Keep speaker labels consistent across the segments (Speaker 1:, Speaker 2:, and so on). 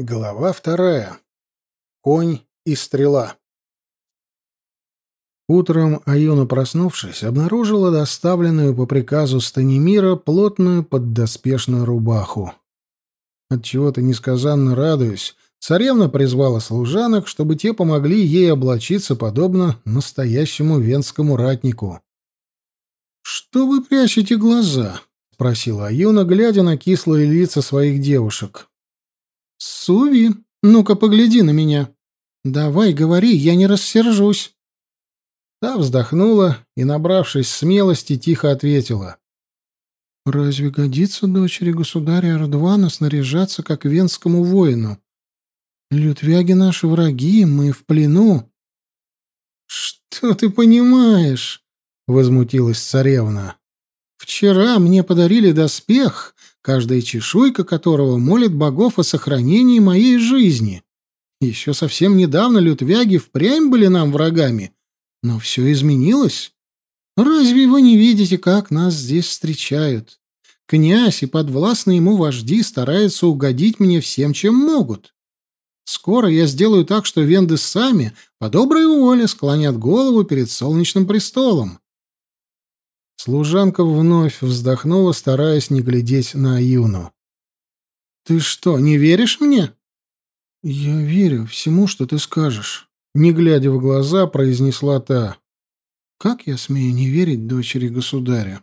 Speaker 1: Глава вторая. Конь и стрела. Утром Аюна, проснувшись, обнаружила доставленную по приказу Станимира плотную поддоспешную рубаху. Отчего-то несказанно радуясь, царевна призвала служанок, чтобы те помогли ей облачиться подобно настоящему венскому ратнику. «Что вы прячете глаза?» — спросила Аюна, глядя на кислые лица своих девушек. «Суви, ну-ка погляди на меня. Давай, говори, я не рассержусь». Та вздохнула и, набравшись смелости, тихо ответила. «Разве годится дочери государя Ардвана снаряжаться, как венскому воину? Лютвяги наши враги, мы в плену». «Что ты понимаешь?» — возмутилась царевна. «Вчера мне подарили доспех, каждая чешуйка которого молит богов о сохранении моей жизни. Еще совсем недавно лютвяги впрямь были нам врагами, но все изменилось. Разве вы не видите, как нас здесь встречают? Князь и подвластные ему вожди стараются угодить мне всем, чем могут. Скоро я сделаю так, что венды сами по доброй воле склонят голову перед солнечным престолом. Служанка вновь вздохнула, стараясь не глядеть на Аюну. «Ты что, не веришь мне?» «Я верю всему, что ты скажешь», — не глядя в глаза, произнесла та. «Как я смею не верить дочери государя?»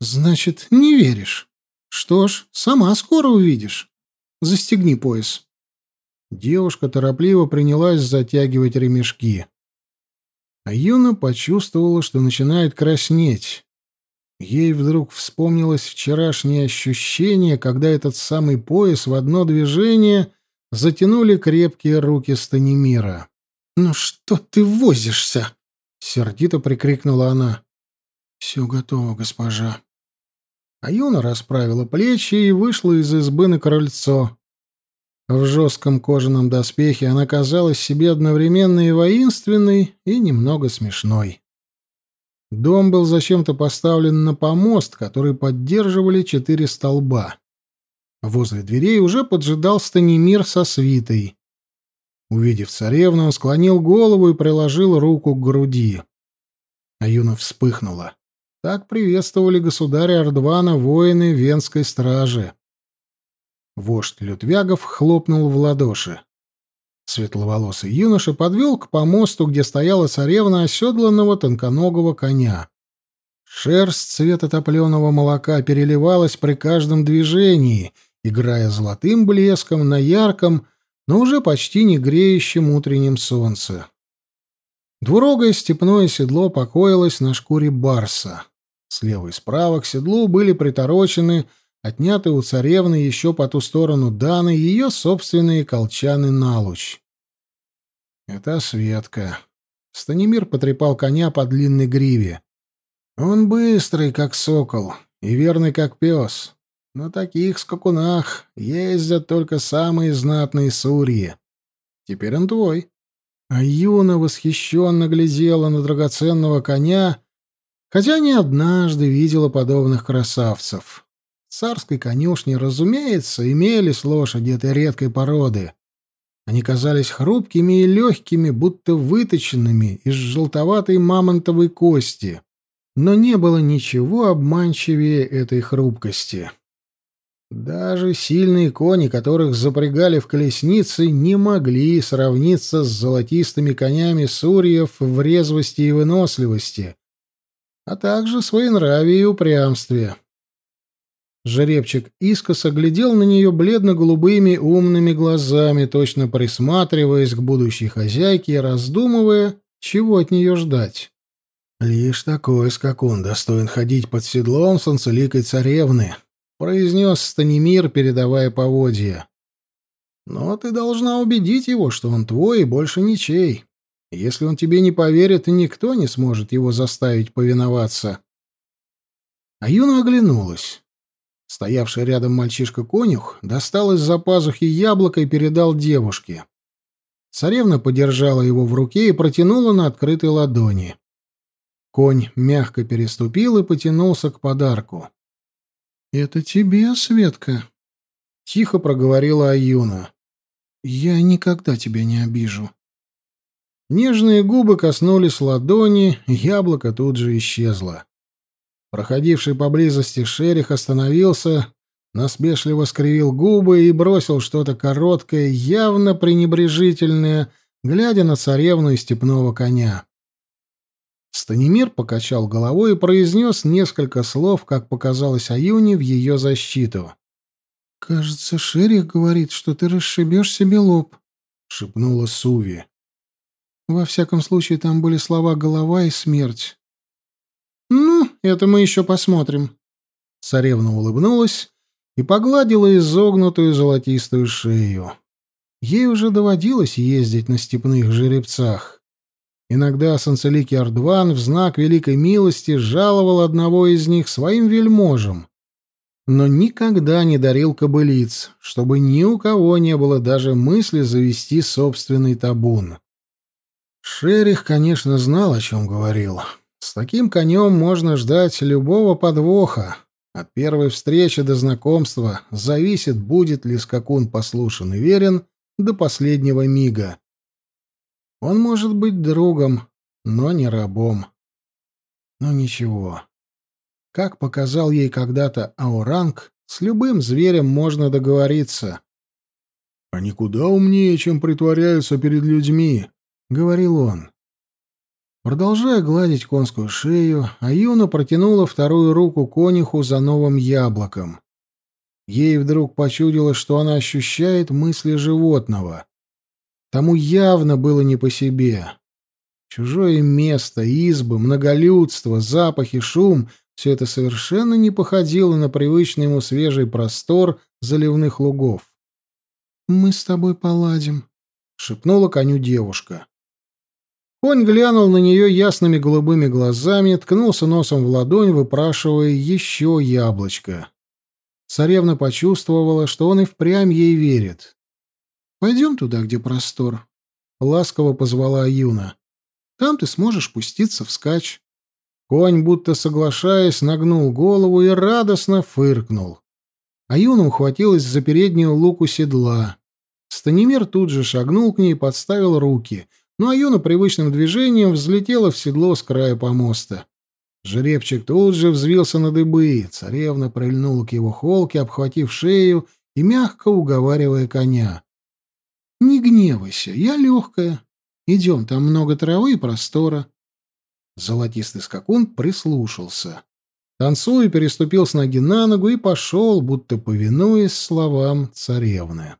Speaker 1: «Значит, не веришь? Что ж, сама скоро увидишь. Застегни пояс». Девушка торопливо принялась затягивать ремешки. А Юна почувствовала, что начинает краснеть. Ей вдруг вспомнилось вчерашнее ощущение, когда этот самый пояс в одно движение затянули крепкие руки Станимира. «Ну что ты возишься?» — сердито прикрикнула она. «Все готово, госпожа». А Юна расправила плечи и вышла из избы на крыльцо. В жестком кожаном доспехе она казалась себе одновременно и воинственной, и немного смешной. Дом был зачем-то поставлен на помост, который поддерживали четыре столба. Возле дверей уже поджидал Станимир со свитой. Увидев царевну, он склонил голову и приложил руку к груди. Аюна вспыхнула. Так приветствовали государя Ардвана воины Венской стражи. Вождь Лютвягов хлопнул в ладоши. Светловолосый юноша подвел к помосту, где стояла царевна оседланного тонконогого коня. Шерсть цвета топленого молока переливалась при каждом движении, играя золотым блеском на ярком, но уже почти не греющем утреннем солнце. Двурогое степное седло покоилось на шкуре барса. Слева и справа к седлу были приторочены отняты у царевны еще по ту сторону Даны ее собственные колчаны на луч. Это Светка. Станимир потрепал коня по длинной гриве. Он быстрый, как сокол, и верный, как пес. На таких скакунах ездят только самые знатные сурьи. Теперь он твой. А Юна восхищенно глядела на драгоценного коня, хотя не однажды видела подобных красавцев царской конюшне, разумеется, имелись лошади этой редкой породы. Они казались хрупкими и легкими, будто выточенными из желтоватой мамонтовой кости. Но не было ничего обманчивее этой хрупкости. Даже сильные кони, которых запрягали в колесницы, не могли сравниться с золотистыми конями сурьев в резвости и выносливости, а также своенравии и упрямстве. Жеребчик искоса глядел на нее бледно-голубыми умными глазами, точно присматриваясь к будущей хозяйке и раздумывая, чего от нее ждать. «Лишь такой скакун достоин ходить под седлом санцеликой царевны», — произнес Станимир, передавая поводья. «Но ты должна убедить его, что он твой и больше ничей. Если он тебе не поверит, никто не сможет его заставить повиноваться». А Юна оглянулась. Стоявший рядом мальчишка-конюх достал из-за пазухи яблоко и передал девушке. Царевна подержала его в руке и протянула на открытой ладони. Конь мягко переступил и потянулся к подарку. «Это тебе, Светка?» — тихо проговорила Аюна. Я никогда тебя не обижу». Нежные губы коснулись ладони, яблоко тут же исчезло. Проходивший поблизости шерих остановился, насмешливо скривил губы и бросил что-то короткое, явно пренебрежительное, глядя на царевну и степного коня. Станимир покачал головой и произнес несколько слов, как показалось Аюне, в ее защиту. «Кажется, Шерих говорит, что ты расшибешь себе лоб», — шепнула Суви. «Во всяком случае, там были слова «голова» и «смерть». «Ну, это мы еще посмотрим». Царевна улыбнулась и погладила изогнутую золотистую шею. Ей уже доводилось ездить на степных жеребцах. Иногда Санцеликий Ардван в знак великой милости жаловал одного из них своим вельможам, но никогда не дарил кобылиц, чтобы ни у кого не было даже мысли завести собственный табун. Шерих, конечно, знал, о чем говорил. С таким конем можно ждать любого подвоха. От первой встречи до знакомства зависит, будет ли скакун послушен и верен до последнего мига. Он может быть другом, но не рабом. Но ничего. Как показал ей когда-то Ауранг, с любым зверем можно договориться. «Они куда умнее, чем притворяются перед людьми», — говорил он. Продолжая гладить конскую шею, Аюна протянула вторую руку конюху за новым яблоком. Ей вдруг почудилось, что она ощущает мысли животного. Тому явно было не по себе. Чужое место, избы, многолюдство, запахи, шум — все это совершенно не походило на привычный ему свежий простор заливных лугов. «Мы с тобой поладим», — шепнула коню девушка. Конь глянул на нее ясными голубыми глазами, ткнулся носом в ладонь, выпрашивая еще яблочко. Царевна почувствовала, что он и впрямь ей верит. Пойдем туда, где простор. Ласково позвала Юна. Там ты сможешь пуститься вскачь. Конь, будто соглашаясь, нагнул голову и радостно фыркнул. Аюна ухватилась за переднюю луку седла. Станимир тут же шагнул к ней и подставил руки, но Аюна привычным движением взлетела в седло с края помоста. Жеребчик тут же взвился на дыбы, царевна прильнула к его холке, обхватив шею и мягко уговаривая коня. Не гневайся, я легкая. Идем, там много травы и простора. Золотистый скакун прислушался. Танцуя, переступил с ноги на ногу и пошел, будто повинуясь словам царевны.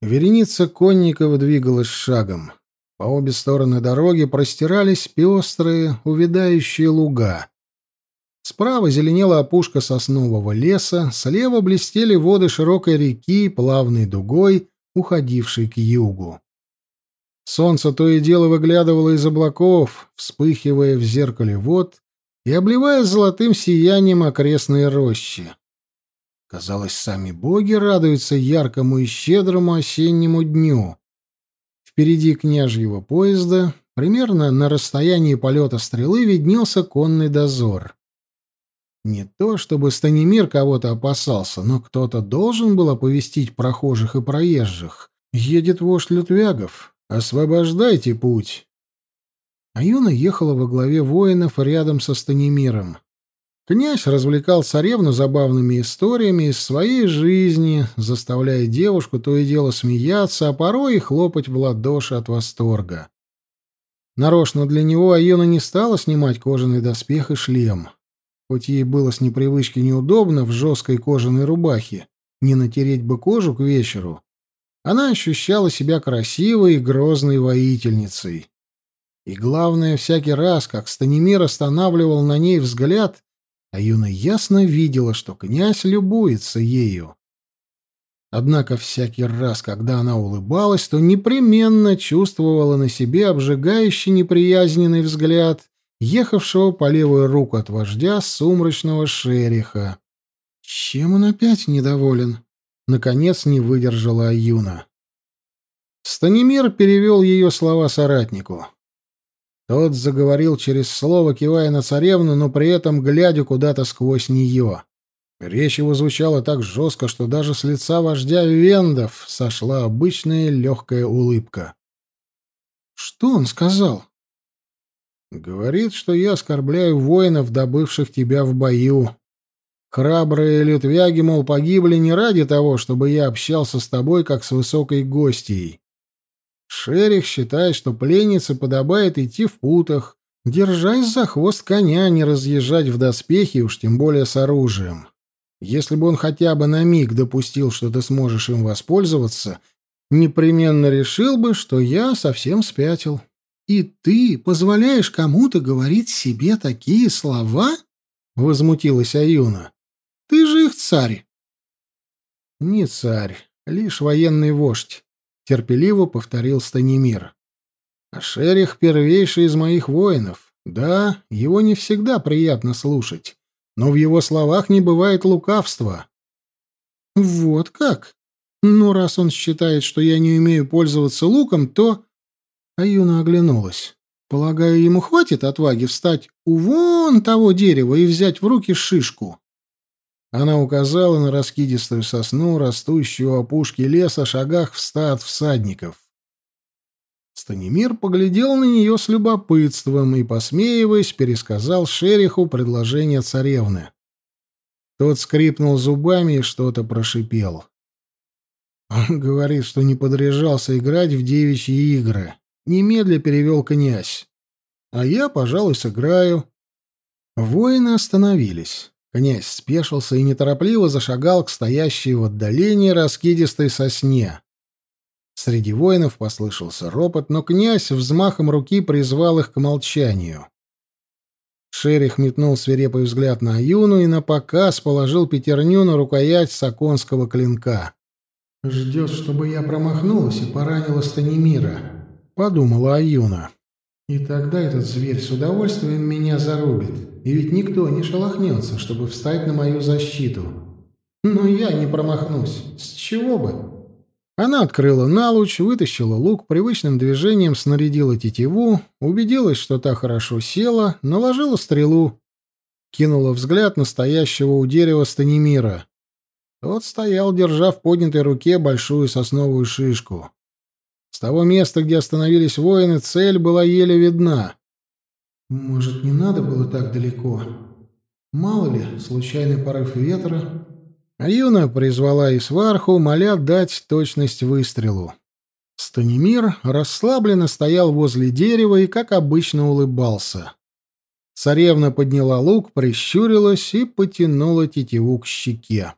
Speaker 1: Вереница конников двигалась шагом. По обе стороны дороги простирались пестрые, увядающие луга. Справа зеленела опушка соснового леса, слева блестели воды широкой реки, плавной дугой, уходившей к югу. Солнце то и дело выглядывало из облаков, вспыхивая в зеркале вод и обливая золотым сиянием окрестные рощи. Казалось, сами боги радуются яркому и щедрому осеннему дню. Впереди княжьего поезда, примерно на расстоянии полета стрелы, виднелся конный дозор. Не то чтобы Станимир кого-то опасался, но кто-то должен был оповестить прохожих и проезжих. Едет вождь Лютвягов. Освобождайте путь. А Юна ехала во главе воинов рядом со Станимиром. Князь развлекал царевну забавными историями из своей жизни, заставляя девушку то и дело смеяться, а порой и хлопать в ладоши от восторга. Нарочно для него Айона не стала снимать кожаный доспех и шлем. Хоть ей было с непривычки неудобно в жесткой кожаной рубахе, не натереть бы кожу к вечеру, она ощущала себя красивой и грозной воительницей. И главное, всякий раз, как Станимир останавливал на ней взгляд, а Юна ясно видела, что князь любуется ею. Однако всякий раз, когда она улыбалась, то непременно чувствовала на себе обжигающий неприязненный взгляд ехавшего по левую руку от вождя сумрачного шериха. Чем он опять недоволен? Наконец не выдержала Аюна. Станимир перевел ее слова соратнику. Тот заговорил через слово, кивая на царевну, но при этом глядя куда-то сквозь нее. Речь его звучала так жестко, что даже с лица вождя Вендов сошла обычная легкая улыбка. «Что он сказал?» «Говорит, что я оскорбляю воинов, добывших тебя в бою. Храбрые лютвяги, мол, погибли не ради того, чтобы я общался с тобой, как с высокой гостьей. Шерих считает, что пленнице подобает идти в путах, держась за хвост коня, не разъезжать в доспехи, уж тем более с оружием. Если бы он хотя бы на миг допустил, что ты сможешь им воспользоваться, непременно решил бы, что я совсем спятил. И ты позволяешь кому-то говорить себе такие слова? возмутилась Аюна. Ты же их царь. Не царь, лишь военный вождь, терпеливо повторил Станимир. А Шерих первейший из моих воинов. Да, его не всегда приятно слушать но в его словах не бывает лукавства. Вот как? Ну, раз он считает, что я не умею пользоваться луком, то... Аюна оглянулась. Полагаю, ему хватит отваги встать у вон того дерева и взять в руки шишку. Она указала на раскидистую сосну, растущую у опушки леса, шагах в ста от всадников. Станимир поглядел на нее с любопытством и, посмеиваясь, пересказал шериху предложение царевны. Тот скрипнул зубами и что-то прошипел. Он говорит, что не подряжался играть в девичьи игры. Немедля перевел князь. А я, пожалуй, сыграю. Воины остановились. Князь спешился и неторопливо зашагал к стоящей в отдалении раскидистой сосне. Среди воинов послышался ропот, но князь взмахом руки призвал их к молчанию. Шерих метнул свирепый взгляд на Аюну и на показ положил пятерню на рукоять саконского клинка. «Ждет, чтобы я промахнулась и поранила Станимира», — подумала Аюна. «И тогда этот зверь с удовольствием меня зарубит, и ведь никто не шелохнется, чтобы встать на мою защиту. Но я не промахнусь. С чего бы?» Она открыла налуч, вытащила лук, привычным движением снарядила тетиву, убедилась, что та хорошо села, наложила стрелу, кинула взгляд на стоящего у дерева Станимира. Тот стоял, держа в поднятой руке большую сосновую шишку. С того места, где остановились воины, цель была еле видна. «Может, не надо было так далеко? Мало ли, случайный порыв ветра, Юна призвала и сварху, моля дать точность выстрелу. Станимир расслабленно стоял возле дерева и, как обычно, улыбался. Царевна подняла лук, прищурилась и потянула тетиву к щеке.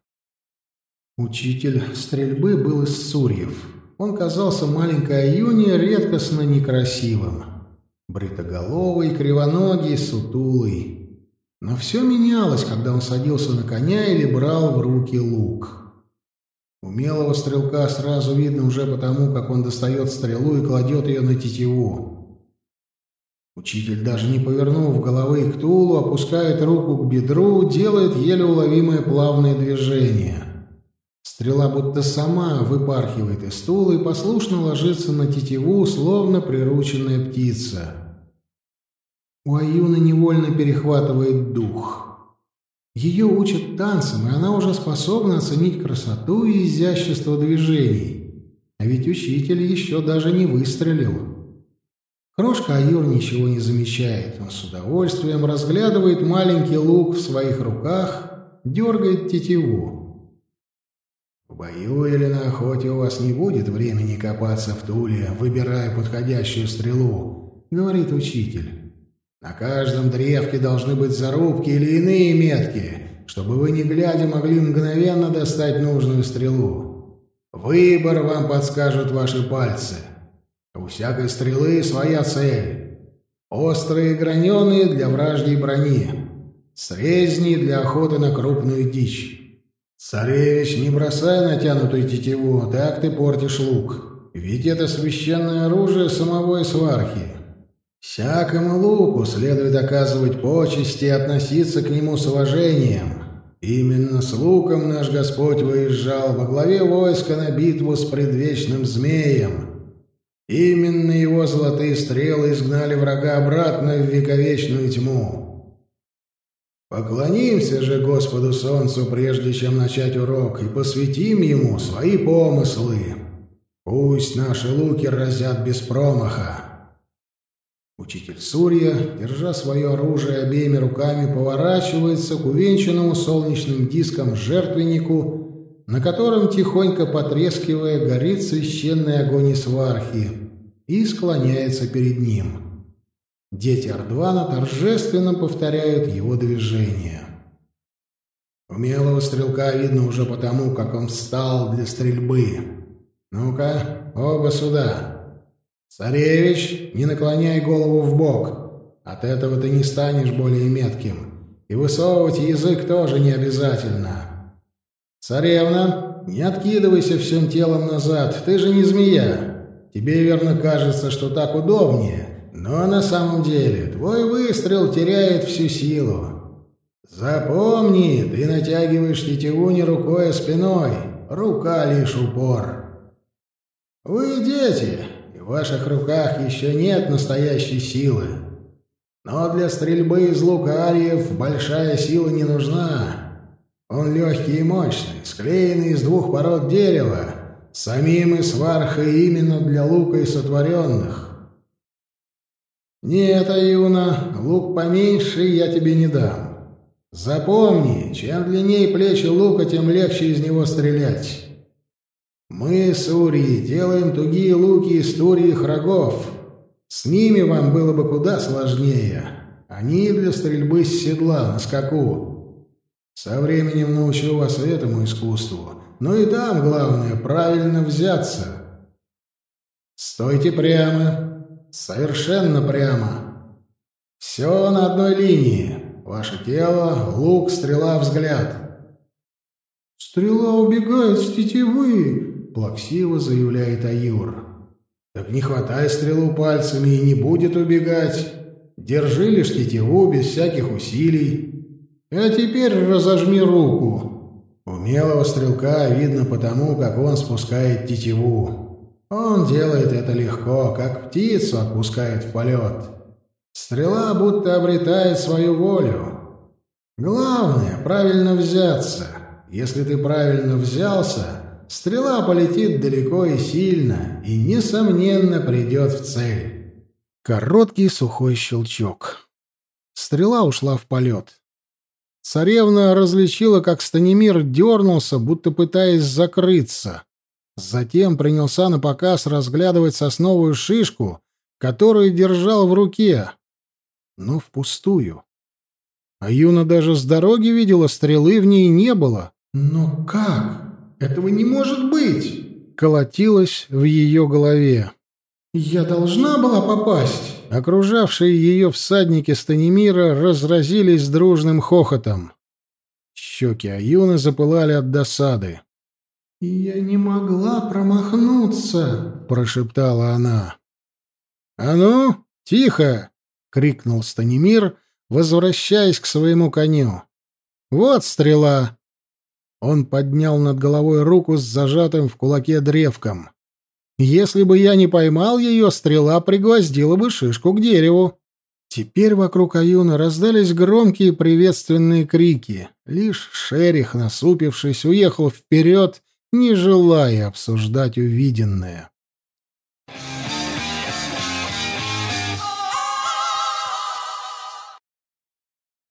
Speaker 1: Учитель стрельбы был из Сурьев. Он казался маленькой Аюне редкостно некрасивым. Бритоголовый, кривоногий, сутулый. Но все менялось, когда он садился на коня или брал в руки лук. Умелого стрелка сразу видно уже потому, как он достает стрелу и кладет ее на тетиву. Учитель, даже не повернув головы к Тулу, опускает руку к бедру, делает еле уловимое плавное движение. Стрела будто сама выпархивает из стула и послушно ложится на тетиву, словно прирученная птица. У Аюны невольно перехватывает дух. Ее учат танцам, и она уже способна оценить красоту и изящество движений. А ведь учитель еще даже не выстрелил. Крошка Аюр ничего не замечает. Он с удовольствием разглядывает маленький лук в своих руках, дергает тетиву. В бою или на охоте у вас не будет времени копаться в туле, выбирая подходящую стрелу, — говорит учитель. На каждом древке должны быть зарубки или иные метки, чтобы вы, не глядя, могли мгновенно достать нужную стрелу. Выбор вам подскажут ваши пальцы. У всякой стрелы своя цель. Острые граненые для вражьей брони. Срезни для охоты на крупную дичь. Царевич, не бросай натянутую тетиву, так ты портишь лук. Ведь это священное оружие самого Исвархи. Всякому луку следует оказывать почести и относиться к нему с уважением. Именно с луком наш Господь выезжал во главе войска на битву с предвечным змеем. Именно его золотые стрелы изгнали врага обратно в вековечную тьму. Поклонимся же Господу Солнцу, прежде чем начать урок, и посвятим ему свои помыслы. Пусть наши луки разят без промаха. Учитель Сурья, держа свое оружие обеими руками, поворачивается к увенчанному солнечным диском жертвеннику на котором, тихонько потрескивая, горит священный огонь свархи, и склоняется перед ним. Дети Ардвана торжественно повторяют его движения. Умелого стрелка видно уже потому, как он встал для стрельбы. «Ну-ка, оба сюда!» «Царевич, не наклоняй голову в бок. От этого ты не станешь более метким. И высовывать язык тоже не обязательно. «Царевна, не откидывайся всем телом назад, ты же не змея. Тебе, верно, кажется, что так удобнее, но на самом деле твой выстрел теряет всю силу. Запомни, ты натягиваешь тетиву не рукой, а спиной, рука лишь упор. Вы дети, и в ваших руках еще нет настоящей силы. Но для стрельбы из лука ариев большая сила не нужна». Он легкий и мощный, склеенный из двух пород дерева, самим и свархой именно для лука и сотворенных. Нет, Аюна, лук поменьше я тебе не дам. Запомни, чем длиннее плечи лука, тем легче из него стрелять. Мы, сурьи, делаем тугие луки из турьих рогов. С ними вам было бы куда сложнее. Они для стрельбы с седла, на скаку. Со временем научу вас этому искусству. Но и там главное правильно взяться. Стойте прямо, совершенно прямо. Все на одной линии. Ваше тело, лук, стрела, взгляд. Стрела убегает с тетивы, плаксиво заявляет Аюр. Так не хватай стрелу пальцами и не будет убегать. Держи лишь тетиву без всяких усилий. А теперь разожми руку. Умелого стрелка видно потому, как он спускает тетиву. Он делает это легко, как птицу отпускает в полет. Стрела будто обретает свою волю. Главное — правильно взяться. Если ты правильно взялся, стрела полетит далеко и сильно, и, несомненно, придет в цель. Короткий сухой щелчок. Стрела ушла в полет. Царевна различила, как Станимир дернулся, будто пытаясь закрыться. Затем принялся на показ разглядывать сосновую шишку, которую держал в руке. Но впустую. А Юна даже с дороги видела, стрелы в ней не было. «Но как? Этого не может быть!» — колотилось в ее голове. «Я должна была попасть!» Окружавшие ее всадники Станимира разразились дружным хохотом. Щеки Аюны запылали от досады. «Я не могла промахнуться!» — прошептала она. «А ну, тихо!» — крикнул Станимир, возвращаясь к своему коню. «Вот стрела!» Он поднял над головой руку с зажатым в кулаке древком. Если бы я не поймал ее, стрела пригвоздила бы шишку к дереву. Теперь вокруг Аюна раздались громкие приветственные крики. Лишь Шерих, насупившись, уехал вперед, не желая обсуждать увиденное.